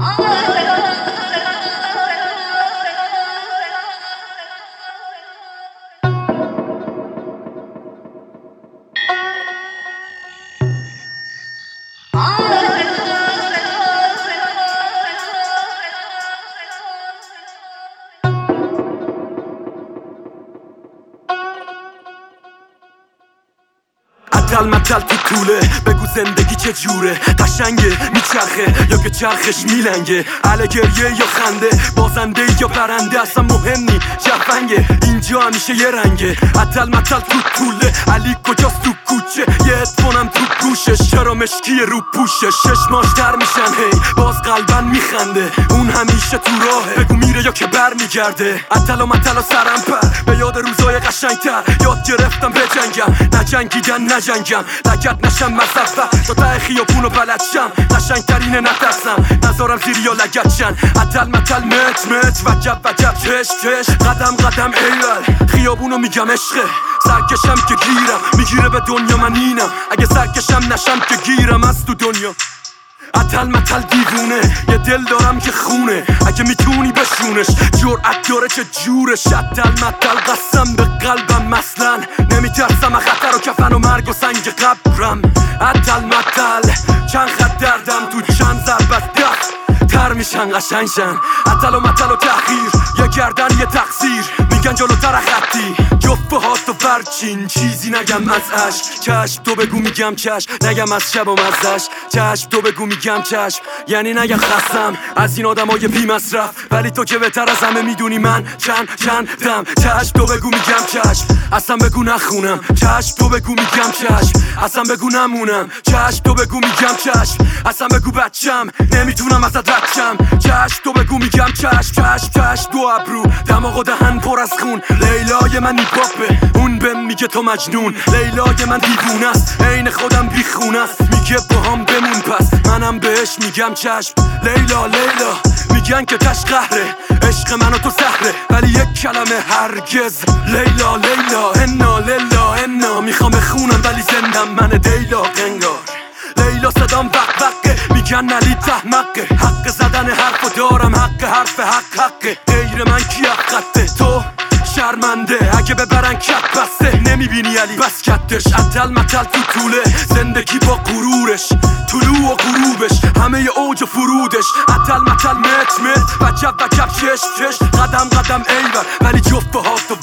Oh! اتل متل تو طوله. بگو زندگی چه جوره؟ قشنگه میچرخه. یا که چرخش میلنگه. عله گریه یا خنده. بازنده یا برنده اصلا مهم نی جفنگه اینجا همیشه یه رنگه. اتل متل تو طوله. علی کجاست تو کوچه؟ یه اتفونم تو گوشش. چرا مشکی رو پوشش؟ شش ماش در میشن. هی باز قلبن میخنده. اون همیشه تو راهه. بگو میره یا که بر میگرده اتل و متل و سرم پر. به یاد روزای قشنگتر. یاد گرفتم بجنگم نجنگیدن نجنگم لگت نشم مصفه تا ته خیابون و بلد شم. قشنگترین نترسم. نظارم زیر یا لگت شن. اتل متل مت مت وجب وجب چش چش. قدم قدم ایول خیابونو میگم عشقه. سرکشم که گیرم. می‌گیره به دنیا من اینم. اگه سرکشم نشم که گیرم. از تو دنیا. اتل متل دیوونه. یه دل دارم که خونه. اگه می‌تونی بشونش. جرأت داره چه جورش. اتل متل قسم به قلبم مثلا. نمیترسم خطر و کفن و مرگ و سنگ قبرم. اتل متل. چند خط دردم تو چند ضربت ده تر میشن قشنگشن اتل و متل و تحقیر یه گردن یه تقصیر. میگن جلوتر جفت برچین چیزی نگم از عشق. چشم تو بگو میگم چشم. نگم از شب و مزش چشم تو بگو میگم چشم. یعنی نگم خستم. از این آدم های بی مصرف ولی تو که بهتر از همه می‌دونی من چند چند دم چشم تو بگو میگم چشم. اصلا بگو نخونم. چشم تو بگو میگم چشم. اصلا بگو نمونم. چشم تو بگو میگم چشم. اصلا بگو بچم. نمی‌تونم ازت رد چشم تو بگو میگم چشم. چشم چشم دو ابرو. دماغ و دهن پر از خون. لیلای من نیپاپه اون بهم میگه تو مجنون. لیلای من دیوونه است. عین خودم بیخونه است. میگه با هم بمون پس. منم بهش میگم چشم. لیلا لیلا. میگن که تش قهره. عشق من و تو سهره ولی یک کلمه هرگز. لیلا لیلا. انا لیلا انا می‌خوام بخونم ولی زندم من دیلا. قنگار لیلا صدام وق وقه. میگن علی تحمقه. حق زدن حرف دارم. حق حرف حق حقه. غیر من کی خطه. تو شرمنده. اگه ببرن کت بسته نمی‌بینی علی. بس کتش. اتل متل تو طوله. زندگی با غرورش. طلوع و غروبش. همه اوج و فرودش. اتل متل مت مت. وجب وجب چشم چشم قدم قدم ایور ولی جفت هات و